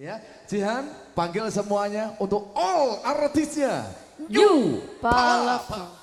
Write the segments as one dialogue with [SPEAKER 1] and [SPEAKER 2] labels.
[SPEAKER 1] Ya, Jihan panggil semuanya untuk all artisnya.
[SPEAKER 2] You, Palapa. Palapa.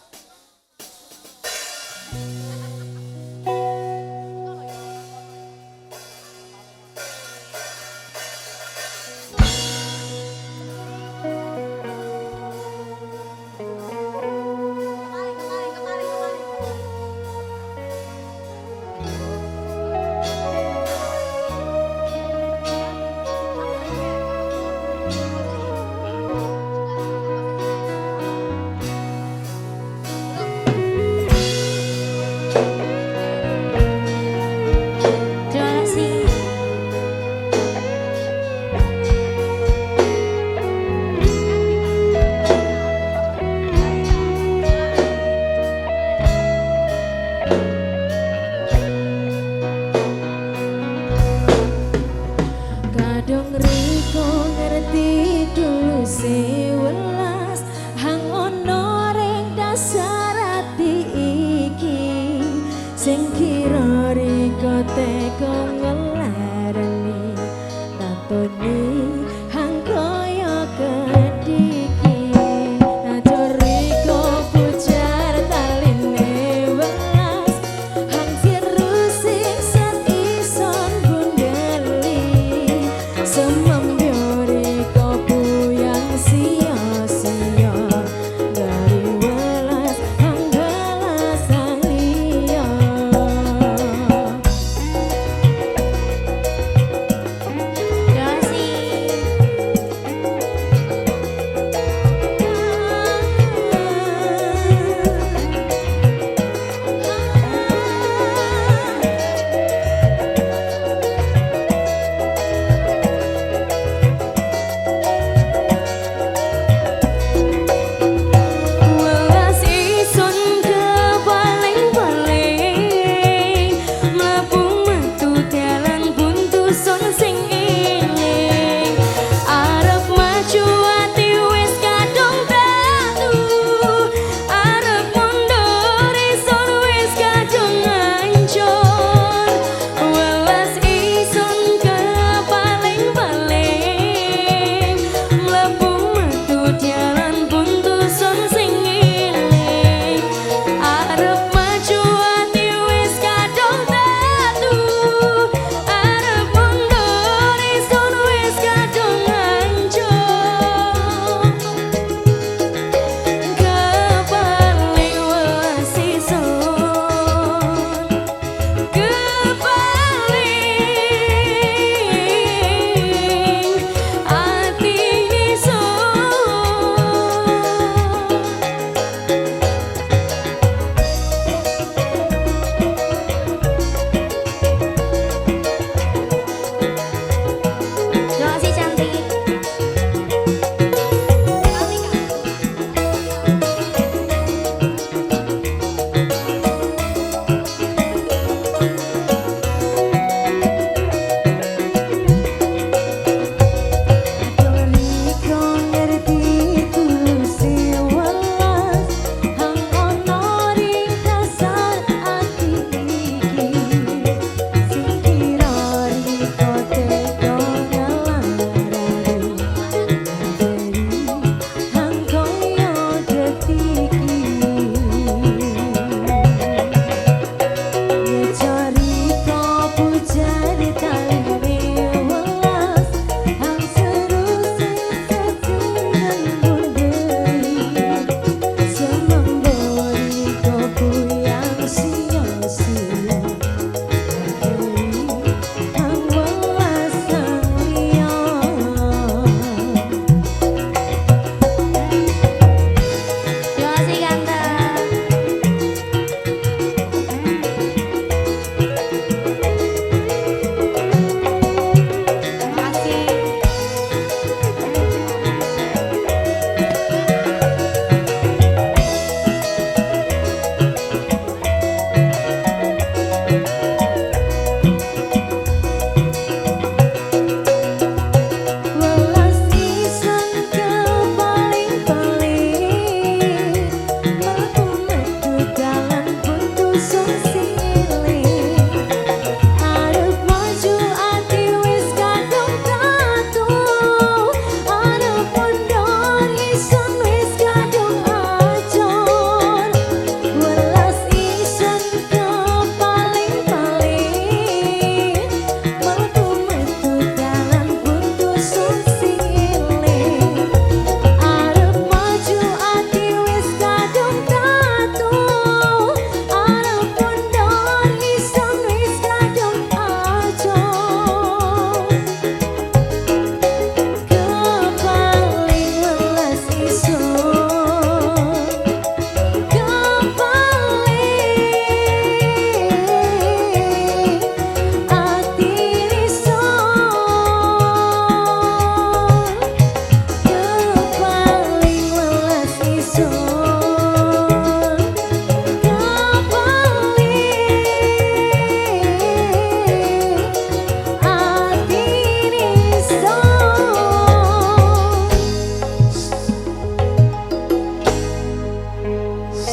[SPEAKER 2] so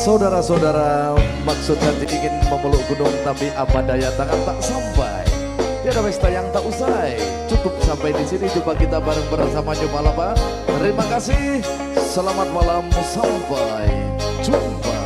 [SPEAKER 1] Saudara-saudara, maksud hati ingin memeluk gunung tapi apa daya tangan tak sampai. Tiada pesta yang tak usai. Cukup sampai di sini jumpa kita bareng-bareng sama Nyumalapa. Terima kasih. Selamat malam sampai jumpa.